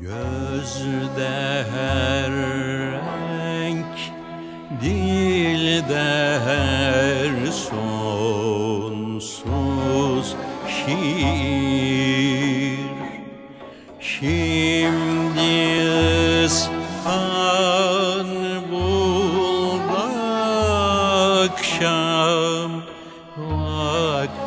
Gözde her renk, dilde her sonsuz şiir. Şimdi akşam vaktidir.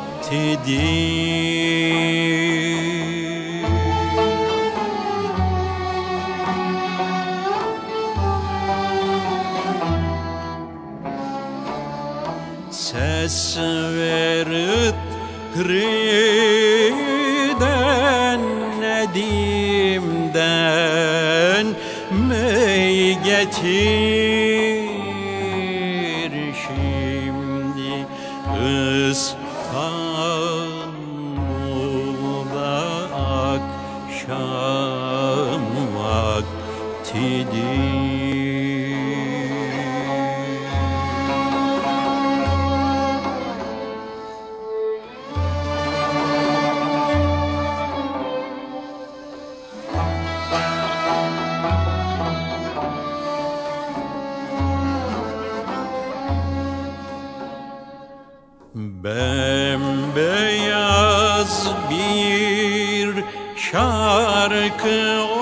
Ses verit griden nedimden Mey getir şimdi İstanbul'da akşam vaktidir Bembeyaz bir şarkı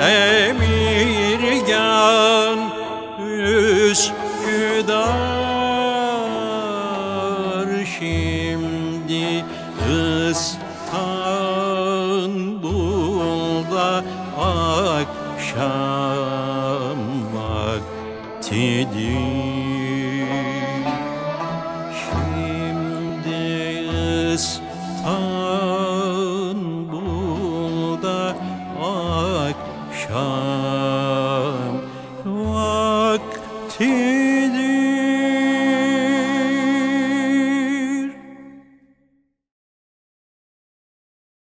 Emirgan Üsküdar şimdi İstanbul'da akşam vaktidir. Şimdi İstanbul'da akşam vakti